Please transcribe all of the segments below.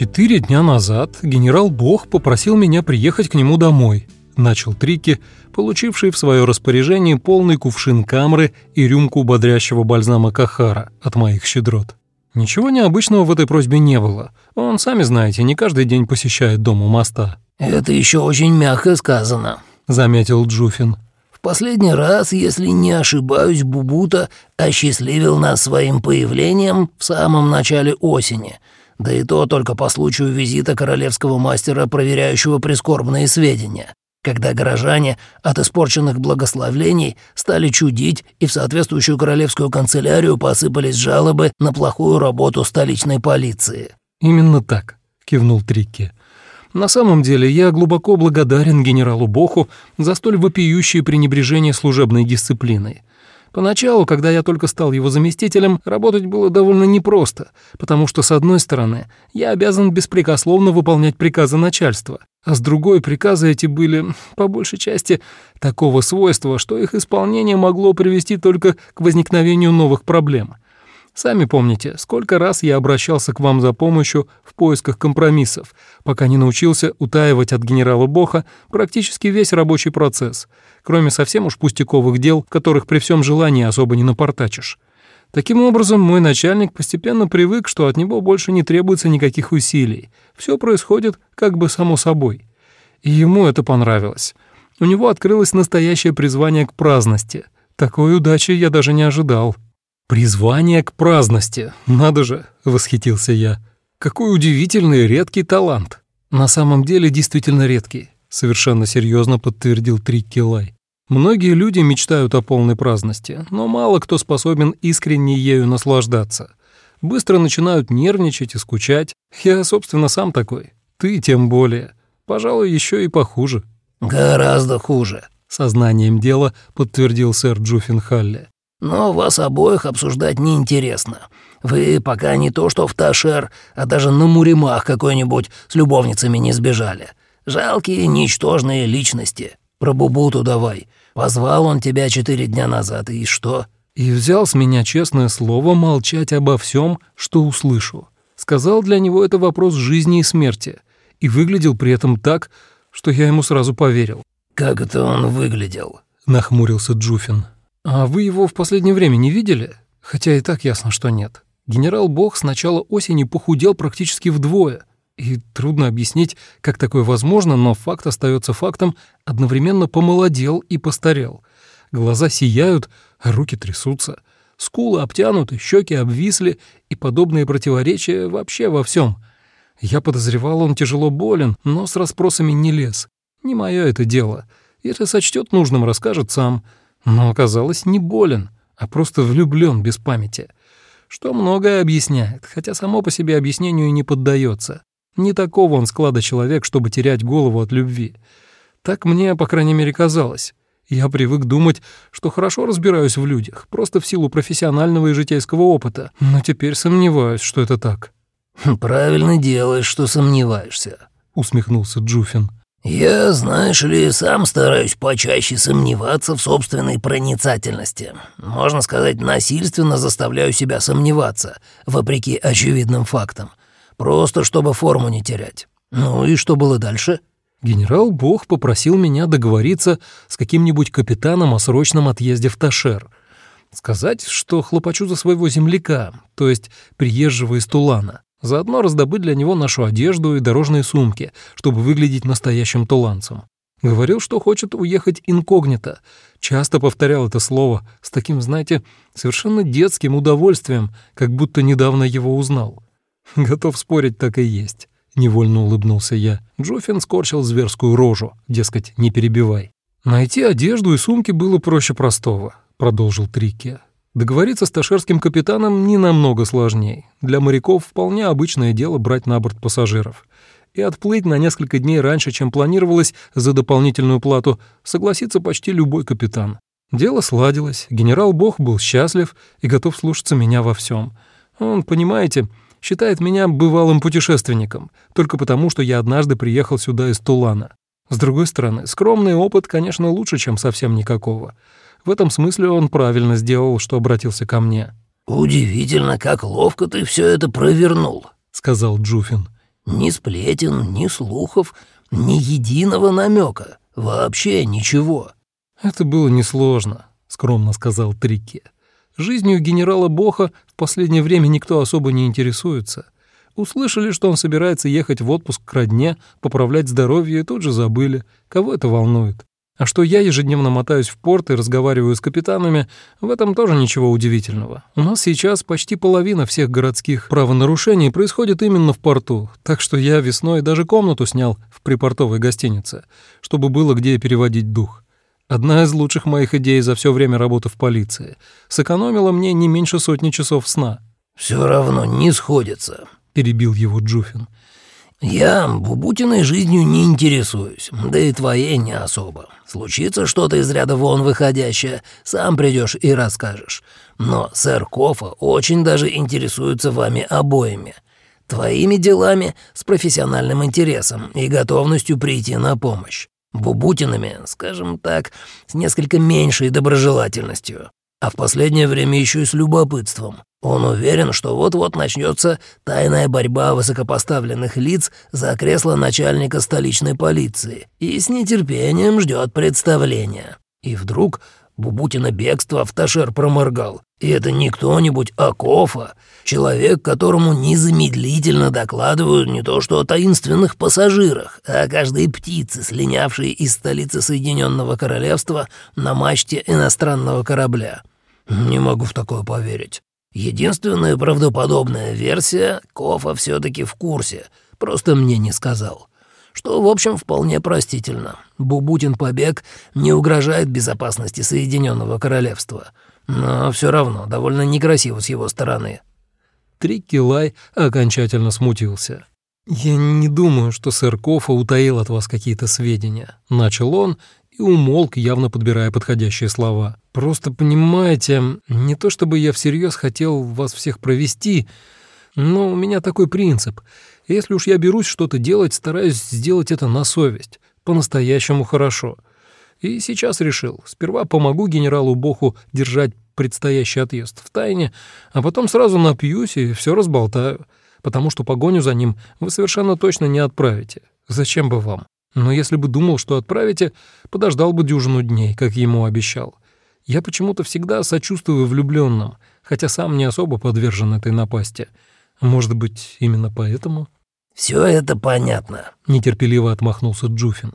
Четыре дня назад генерал Бог попросил меня приехать к нему домой. Начал Трики, получивший в свое распоряжение полный кувшин камры и рюмку бодрящего бальзама Кахара от моих щедрот. Ничего необычного в этой просьбе не было. Он, сами знаете, не каждый день посещает дом у моста. «Это еще очень мягко сказано», — заметил Джуфин. «В последний раз, если не ошибаюсь, Бубута осчастливил нас своим появлением в самом начале осени, да и то только по случаю визита королевского мастера, проверяющего прискорбные сведения, когда горожане от испорченных благословлений стали чудить и в соответствующую королевскую канцелярию посыпались жалобы на плохую работу столичной полиции». «Именно так», — кивнул Трикки. «На самом деле я глубоко благодарен генералу Боху за столь вопиющее пренебрежение служебной дисциплиной. Поначалу, когда я только стал его заместителем, работать было довольно непросто, потому что, с одной стороны, я обязан беспрекословно выполнять приказы начальства, а с другой приказы эти были, по большей части, такого свойства, что их исполнение могло привести только к возникновению новых проблем. Сами помните, сколько раз я обращался к вам за помощью в поисках компромиссов, пока не научился утаивать от генерала Боха практически весь рабочий процесс, кроме совсем уж пустяковых дел, которых при всем желании особо не напортачишь. Таким образом, мой начальник постепенно привык, что от него больше не требуется никаких усилий. Все происходит как бы само собой. И ему это понравилось. У него открылось настоящее призвание к праздности. Такой удачи я даже не ожидал. «Призвание к праздности! Надо же!» — восхитился я. «Какой удивительный редкий талант!» «На самом деле действительно редкий», — совершенно серьезно подтвердил Трикки Лай. «Многие люди мечтают о полной праздности, но мало кто способен искренне ею наслаждаться. Быстро начинают нервничать и скучать. Я, собственно, сам такой. Ты тем более. Пожалуй, еще и похуже». «Гораздо хуже», — сознанием дела подтвердил сэр Джуффин Халли. Но вас обоих обсуждать неинтересно. Вы пока не то что в Ташер, а даже на Муримах какой-нибудь с любовницами не сбежали. Жалкие, ничтожные личности. Про Бубуту давай. Позвал он тебя четыре дня назад, и что?» И взял с меня честное слово молчать обо всем, что услышу. Сказал, для него это вопрос жизни и смерти. И выглядел при этом так, что я ему сразу поверил. «Как это он выглядел?» — нахмурился Джуфин. «А вы его в последнее время не видели? Хотя и так ясно, что нет. Генерал Бог с начала осени похудел практически вдвое. И трудно объяснить, как такое возможно, но факт остается фактом, одновременно помолодел и постарел. Глаза сияют, руки трясутся. Скулы обтянуты, щеки обвисли, и подобные противоречия вообще во всем. Я подозревал, он тяжело болен, но с расспросами не лез. Не мое это дело. Если сочтет нужным, расскажет сам — но оказалось не болен, а просто влюблен без памяти. Что многое объясняет, хотя само по себе объяснению не поддается. Не такого он склада человек, чтобы терять голову от любви. Так мне, по крайней мере, казалось. Я привык думать, что хорошо разбираюсь в людях, просто в силу профессионального и житейского опыта, но теперь сомневаюсь, что это так. «Правильно делаешь, что сомневаешься», — усмехнулся Джуфин. «Я, знаешь ли, сам стараюсь почаще сомневаться в собственной проницательности. Можно сказать, насильственно заставляю себя сомневаться, вопреки очевидным фактам. Просто чтобы форму не терять. Ну и что было дальше?» Генерал Бог попросил меня договориться с каким-нибудь капитаном о срочном отъезде в Ташер. Сказать, что хлопочу за своего земляка, то есть приезжего из Тулана. Заодно раздобыть для него нашу одежду и дорожные сумки, чтобы выглядеть настоящим туланцем. Говорил, что хочет уехать инкогнито. Часто повторял это слово с таким, знаете, совершенно детским удовольствием, как будто недавно его узнал. Готов спорить, так и есть. Невольно улыбнулся я. Джоффин скорчил зверскую рожу, дескать, не перебивай. Найти одежду и сумки было проще простого, продолжил Трикки. Договориться с ташерским капитаном не намного сложнее. Для моряков вполне обычное дело брать на борт пассажиров. И отплыть на несколько дней раньше, чем планировалось, за дополнительную плату, согласится почти любой капитан. Дело сладилось, генерал Бог был счастлив и готов слушаться меня во всем. Он, понимаете, считает меня бывалым путешественником, только потому, что я однажды приехал сюда из Тулана. С другой стороны, скромный опыт, конечно, лучше, чем совсем никакого. В этом смысле он правильно сделал, что обратился ко мне. «Удивительно, как ловко ты все это провернул», — сказал Джуфин. Ни сплетен, ни слухов, ни единого намека. Вообще ничего». «Это было несложно», — скромно сказал Трике. «Жизнью генерала Боха в последнее время никто особо не интересуется. Услышали, что он собирается ехать в отпуск к родне, поправлять здоровье, и тут же забыли. Кого это волнует? А что я ежедневно мотаюсь в порт и разговариваю с капитанами, в этом тоже ничего удивительного. У нас сейчас почти половина всех городских правонарушений происходит именно в порту, так что я весной даже комнату снял в припортовой гостинице, чтобы было где переводить дух. Одна из лучших моих идей за все время работы в полиции. Сэкономила мне не меньше сотни часов сна. Все равно не сходится», — перебил его Джуфин. «Я Бубутиной жизнью не интересуюсь, да и твоей не особо. Случится что-то из ряда вон выходящее, сам придешь и расскажешь. Но сэр Кофа очень даже интересуется вами обоими. Твоими делами с профессиональным интересом и готовностью прийти на помощь. Бубутинами, скажем так, с несколько меньшей доброжелательностью а в последнее время еще и с любопытством. Он уверен, что вот-вот начнется тайная борьба высокопоставленных лиц за кресло начальника столичной полиции и с нетерпением ждет представления. И вдруг Бубутина бегство в Ташер проморгал. И это не кто-нибудь, а Кофа, человек, которому незамедлительно докладывают не то что о таинственных пассажирах, а о каждой птице, слинявшей из столицы Соединенного Королевства на мачте иностранного корабля. «Не могу в такое поверить. Единственная правдоподобная версия — Кофа все таки в курсе, просто мне не сказал. Что, в общем, вполне простительно. Бубутин побег не угрожает безопасности Соединенного Королевства. Но все равно довольно некрасиво с его стороны». Трикки окончательно смутился. «Я не думаю, что сэр Кофа утаил от вас какие-то сведения», — начал он и умолк, явно подбирая подходящие слова. «Просто понимаете, не то чтобы я всерьез хотел вас всех провести, но у меня такой принцип. Если уж я берусь что-то делать, стараюсь сделать это на совесть, по-настоящему хорошо. И сейчас решил, сперва помогу генералу Боху держать предстоящий отъезд в тайне, а потом сразу напьюсь и все разболтаю, потому что погоню за ним вы совершенно точно не отправите. Зачем бы вам? Но если бы думал, что отправите, подождал бы дюжину дней, как ему обещал. Я почему-то всегда сочувствую влюбленным, хотя сам не особо подвержен этой напасти. Может быть, именно поэтому? Все это понятно», — нетерпеливо отмахнулся Джуфин.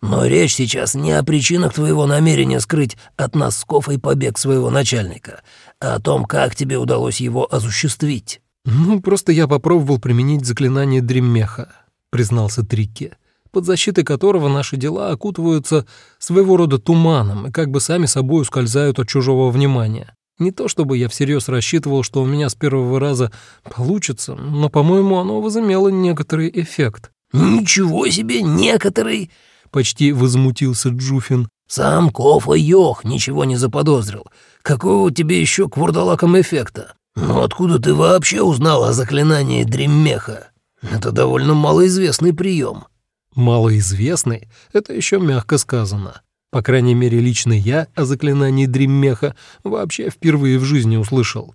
«Но речь сейчас не о причинах твоего намерения скрыть от нас с Кофой побег своего начальника, а о том, как тебе удалось его осуществить». «Ну, просто я попробовал применить заклинание Дреммеха», — признался Трикке под защитой которого наши дела окутываются своего рода туманом и как бы сами собой ускользают от чужого внимания. Не то чтобы я всерьез рассчитывал, что у меня с первого раза получится, но, по-моему, оно возымело некоторый эффект. «Ничего себе, некоторый!» — почти возмутился Джуфин. «Сам Кофа Йох ничего не заподозрил. Какого тебе еще к вурдалакам эффекта? Ну откуда ты вообще узнал о заклинании Дреммеха? Это довольно малоизвестный прием. Малоизвестный — это еще мягко сказано. По крайней мере, лично я о заклинании Дриммеха вообще впервые в жизни услышал.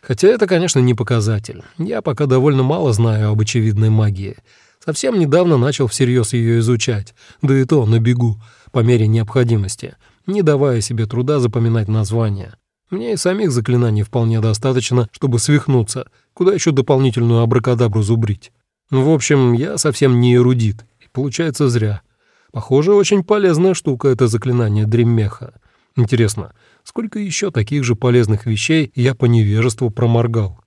Хотя это, конечно, не показатель. Я пока довольно мало знаю об очевидной магии. Совсем недавно начал всерьез ее изучать, да и то на бегу, по мере необходимости, не давая себе труда запоминать названия. Мне и самих заклинаний вполне достаточно, чтобы свихнуться, куда еще дополнительную абракадабру зубрить. В общем, я совсем не эрудит, Получается, зря. Похоже, очень полезная штука это заклинание Дриммеха. Интересно, сколько еще таких же полезных вещей я по невежеству проморгал?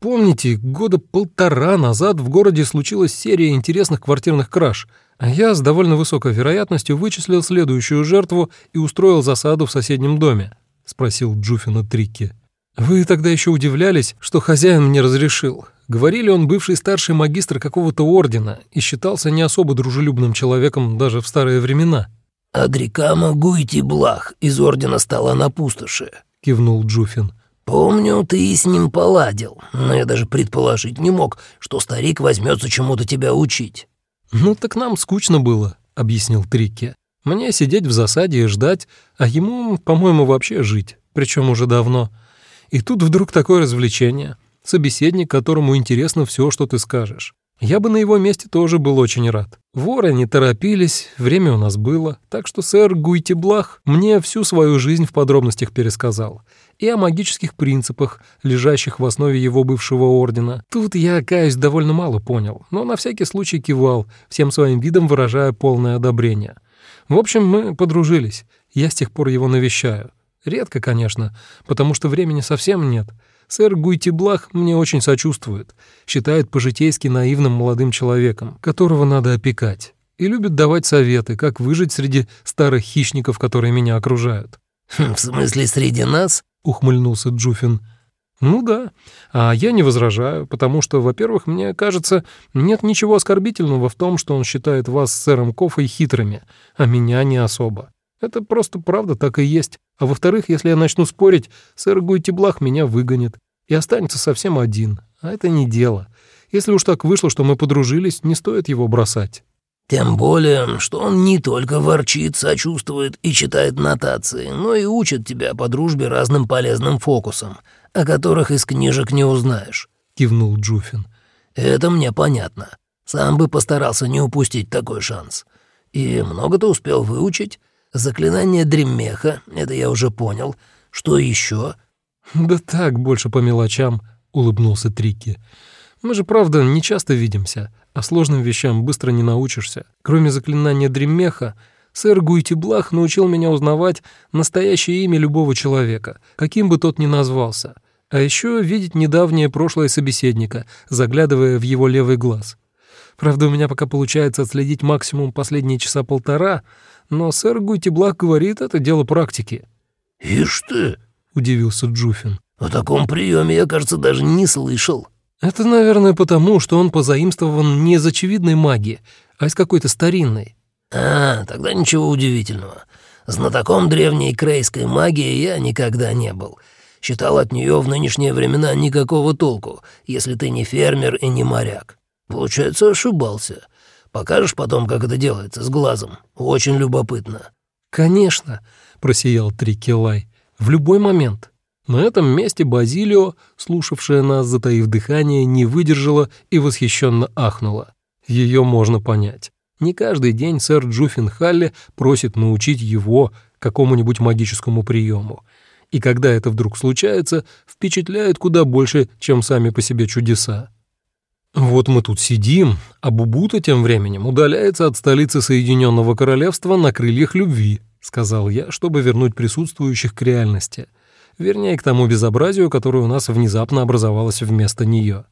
Помните, года полтора назад в городе случилась серия интересных квартирных краж, а я с довольно высокой вероятностью вычислил следующую жертву и устроил засаду в соседнем доме? — спросил Джуфина Трикки. «Вы тогда еще удивлялись, что хозяин мне разрешил. Говорили, он бывший старший магистр какого-то ордена и считался не особо дружелюбным человеком даже в старые времена». «Адрикама Гуйти Блах из ордена стала на пустоши», — кивнул Джуфин. «Помню, ты с ним поладил, но я даже предположить не мог, что старик возьмется чему-то тебя учить». «Ну так нам скучно было», — объяснил Трикке. «Мне сидеть в засаде и ждать, а ему, по-моему, вообще жить, причем уже давно». И тут вдруг такое развлечение. Собеседник, которому интересно все, что ты скажешь. Я бы на его месте тоже был очень рад. Воры не торопились, время у нас было, так что сэр Гуйтиблах мне всю свою жизнь в подробностях пересказал. И о магических принципах, лежащих в основе его бывшего ордена. Тут я, каюсь, довольно мало понял, но на всякий случай кивал, всем своим видом выражая полное одобрение. В общем, мы подружились. Я с тех пор его навещаю. Редко, конечно, потому что времени совсем нет — Сэр Гуйтиблах мне очень сочувствует, считает по-житейски наивным молодым человеком, которого надо опекать, и любит давать советы, как выжить среди старых хищников, которые меня окружают». «В смысле, среди нас?» — ухмыльнулся Джуфин. «Ну да, а я не возражаю, потому что, во-первых, мне кажется, нет ничего оскорбительного в том, что он считает вас с сэром Кофой хитрыми, а меня не особо. Это просто правда так и есть. А во-вторых, если я начну спорить, сэр Гуйтиблах меня выгонит и останется совсем один. А это не дело. Если уж так вышло, что мы подружились, не стоит его бросать». «Тем более, что он не только ворчит, сочувствует и читает нотации, но и учит тебя по дружбе разным полезным фокусам, о которых из книжек не узнаешь», — кивнул Джуфин. «Это мне понятно. Сам бы постарался не упустить такой шанс. И много ты успел выучить?» Заклинание Дремеха, это я уже понял. Что еще? «Да так, больше по мелочам», — улыбнулся Трикки. «Мы же, правда, не часто видимся, а сложным вещам быстро не научишься. Кроме заклинания Дремеха, сэр Гуйтиблах научил меня узнавать настоящее имя любого человека, каким бы тот ни назвался, а еще видеть недавнее прошлое собеседника, заглядывая в его левый глаз. Правда, у меня пока получается отследить максимум последние часа полтора — но сэр Гутиблак говорит, это дело практики». «Ишь ты!» — удивился Джуфин. «О таком приеме я, кажется, даже не слышал». «Это, наверное, потому, что он позаимствован не из очевидной магии, а из какой-то старинной». «А, тогда ничего удивительного. Знатоком древней крейской магии я никогда не был. Считал от нее в нынешние времена никакого толку, если ты не фермер и не моряк. Получается, ошибался. Покажешь потом, как это делается с глазом? Очень любопытно». «Конечно», — просиял Трикелай, — «в любой момент». На этом месте Базилио, слушавшая нас, затаив дыхание, не выдержала и восхищенно ахнула. Ее можно понять. Не каждый день сэр Джуффин Халли просит научить его какому-нибудь магическому приему. И когда это вдруг случается, впечатляет куда больше, чем сами по себе чудеса. Вот мы тут сидим, а Бубута тем временем удаляется от столицы Соединенного Королевства на крыльях любви, сказал я, чтобы вернуть присутствующих к реальности. Вернее, к тому безобразию, которое у нас внезапно образовалось вместо нее.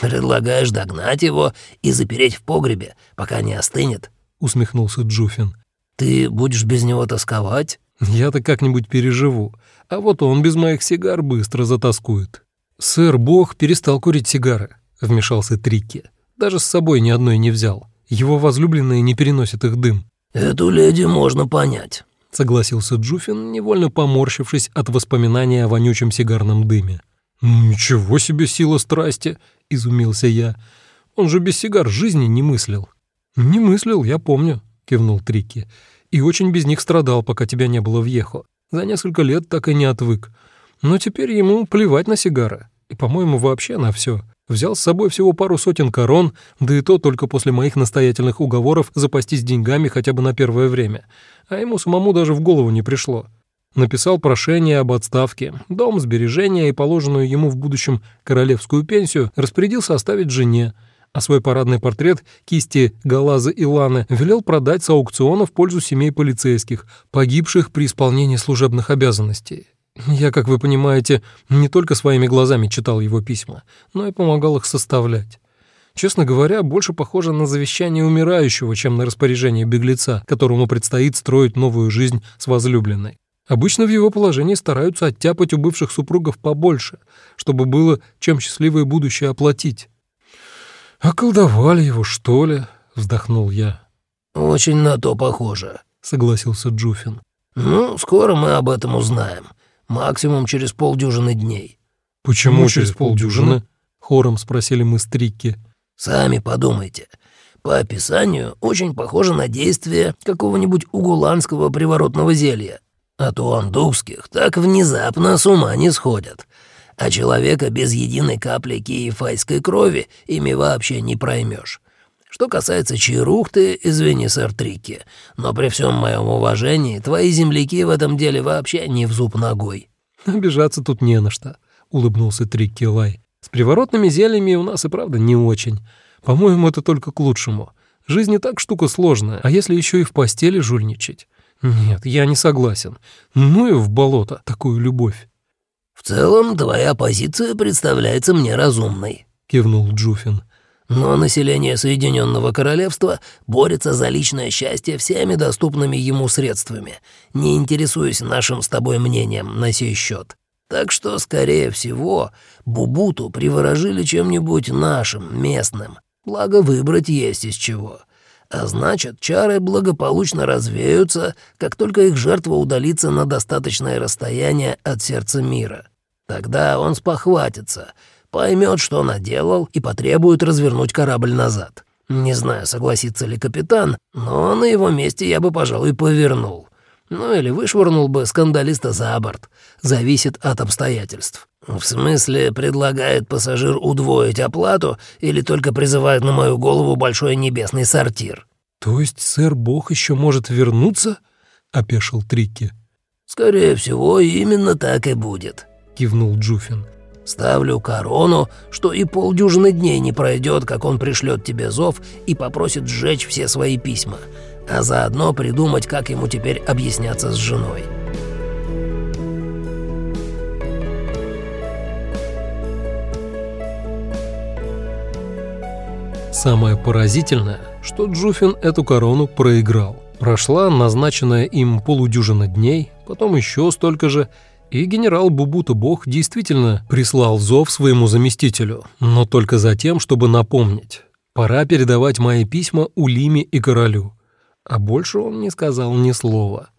«Предлагаешь догнать его и запереть в погребе, пока не остынет?» — усмехнулся Джуфин. «Ты будешь без него тосковать?» «Я-то как-нибудь переживу, а вот он без моих сигар быстро затаскует». Сэр Бог перестал курить сигары. — вмешался Трикки. «Даже с собой ни одной не взял. Его возлюбленные не переносят их дым». «Эту леди можно понять», — согласился Джуфин, невольно поморщившись от воспоминания о вонючем сигарном дыме. «Ничего себе сила страсти!» — изумился я. «Он же без сигар жизни не мыслил». «Не мыслил, я помню», — кивнул Трикки. «И очень без них страдал, пока тебя не было в Ехо. За несколько лет так и не отвык. Но теперь ему плевать на сигары. И, по-моему, вообще на все. Взял с собой всего пару сотен корон, да и то только после моих настоятельных уговоров запастись деньгами хотя бы на первое время. А ему самому даже в голову не пришло. Написал прошение об отставке, дом, сбережения и положенную ему в будущем королевскую пенсию распорядился оставить жене, а свой парадный портрет кисти Галаза и Ланы велел продать с аукциона в пользу семей полицейских, погибших при исполнении служебных обязанностей. Я, как вы понимаете, не только своими глазами читал его письма, но и помогал их составлять. Честно говоря, больше похоже на завещание умирающего, чем на распоряжение беглеца, которому предстоит строить новую жизнь с возлюбленной. Обычно в его положении стараются оттяпать у бывших супругов побольше, чтобы было чем счастливое будущее оплатить. «Околдовали его, что ли?» — вздохнул я. «Очень на то похоже», — согласился Джуфин. «Ну, скоро мы об этом узнаем максимум через полдюжины дней». «Почему ну, через полдюжины?» — хором спросили мы с Трикки. «Сами подумайте. По описанию очень похоже на действие какого-нибудь угуланского приворотного зелья. А то андукских так внезапно с ума не сходят. а человека без единой капли киефайской крови ими вообще не проймешь. Что касается Чарухты, извини, сэр Трики, но при всем моем уважении твои земляки в этом деле вообще не в зуб ногой». «Обижаться тут не на что», — улыбнулся Трикки Лай. «С приворотными зельями у нас и правда не очень. По-моему, это только к лучшему. Жизнь не так штука сложная, а если еще и в постели жульничать? Нет, я не согласен. Ну и в болото такую любовь». «В целом, твоя позиция представляется мне разумной», — кивнул Джуфин. Но население Соединенного Королевства борется за личное счастье всеми доступными ему средствами, не интересуясь нашим с тобой мнением на сей счет. Так что, скорее всего, Бубуту приворожили чем-нибудь нашим, местным. Благо, выбрать есть из чего. А значит, чары благополучно развеются, как только их жертва удалится на достаточное расстояние от сердца мира. Тогда он спохватится — поймет, что наделал, и потребует развернуть корабль назад. Не знаю, согласится ли капитан, но на его месте я бы, пожалуй, повернул. Ну или вышвырнул бы скандалиста за борт. Зависит от обстоятельств. В смысле, предлагает пассажир удвоить оплату или только призывает на мою голову большой небесный сортир? То есть сэр Бог еще может вернуться? опешил Трикки. Скорее всего, именно так и будет, кивнул Джуфин. Ставлю корону, что и полдюжины дней не пройдет, как он пришлет тебе зов и попросит сжечь все свои письма, а заодно придумать, как ему теперь объясняться с женой. Самое поразительное, что Джуфин эту корону проиграл. Прошла назначенная им полудюжина дней, потом еще столько же, и генерал Бубута Бог действительно прислал зов своему заместителю, но только за тем, чтобы напомнить. Пора передавать мои письма Улиме и королю. А больше он не сказал ни слова.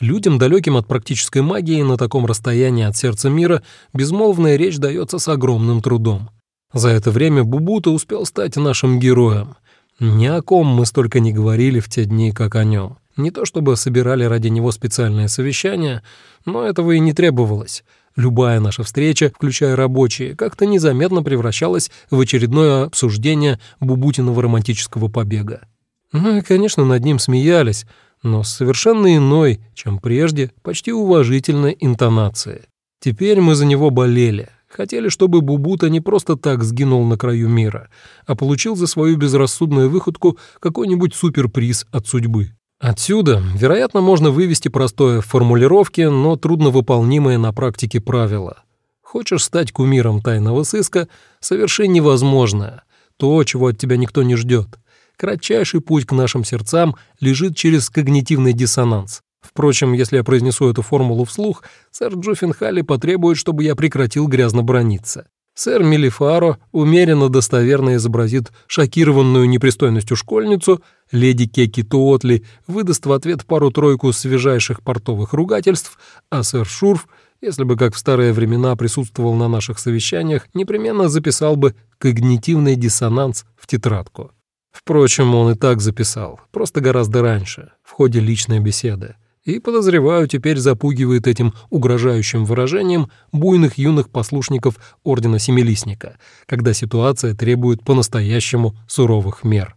Людям, далеким от практической магии, на таком расстоянии от сердца мира, безмолвная речь дается с огромным трудом. За это время Бубута успел стать нашим героем. Ни о ком мы столько не говорили в те дни, как о нем. Не то чтобы собирали ради него специальное совещание, но этого и не требовалось. Любая наша встреча, включая рабочие, как-то незаметно превращалась в очередное обсуждение Бубутиного романтического побега. Ну и, конечно, над ним смеялись, но с совершенно иной, чем прежде, почти уважительной интонацией. Теперь мы за него болели, хотели, чтобы Бубута не просто так сгинул на краю мира, а получил за свою безрассудную выходку какой-нибудь суперприз от судьбы. Отсюда, вероятно, можно вывести простое в формулировке, но трудновыполнимое на практике правило. Хочешь стать кумиром тайного сыска — соверши невозможное, то, чего от тебя никто не ждет. Кратчайший путь к нашим сердцам лежит через когнитивный диссонанс. Впрочем, если я произнесу эту формулу вслух, сэр Джуффин Халли потребует, чтобы я прекратил грязно брониться. Сэр Мелифаро умеренно достоверно изобразит шокированную непристойностью школьницу, леди Кеки Туотли выдаст в ответ пару-тройку свежайших портовых ругательств, а сэр Шурф, если бы как в старые времена присутствовал на наших совещаниях, непременно записал бы когнитивный диссонанс в тетрадку. Впрочем, он и так записал, просто гораздо раньше, в ходе личной беседы и, подозреваю, теперь запугивает этим угрожающим выражением буйных юных послушников Ордена Семилистника, когда ситуация требует по-настоящему суровых мер.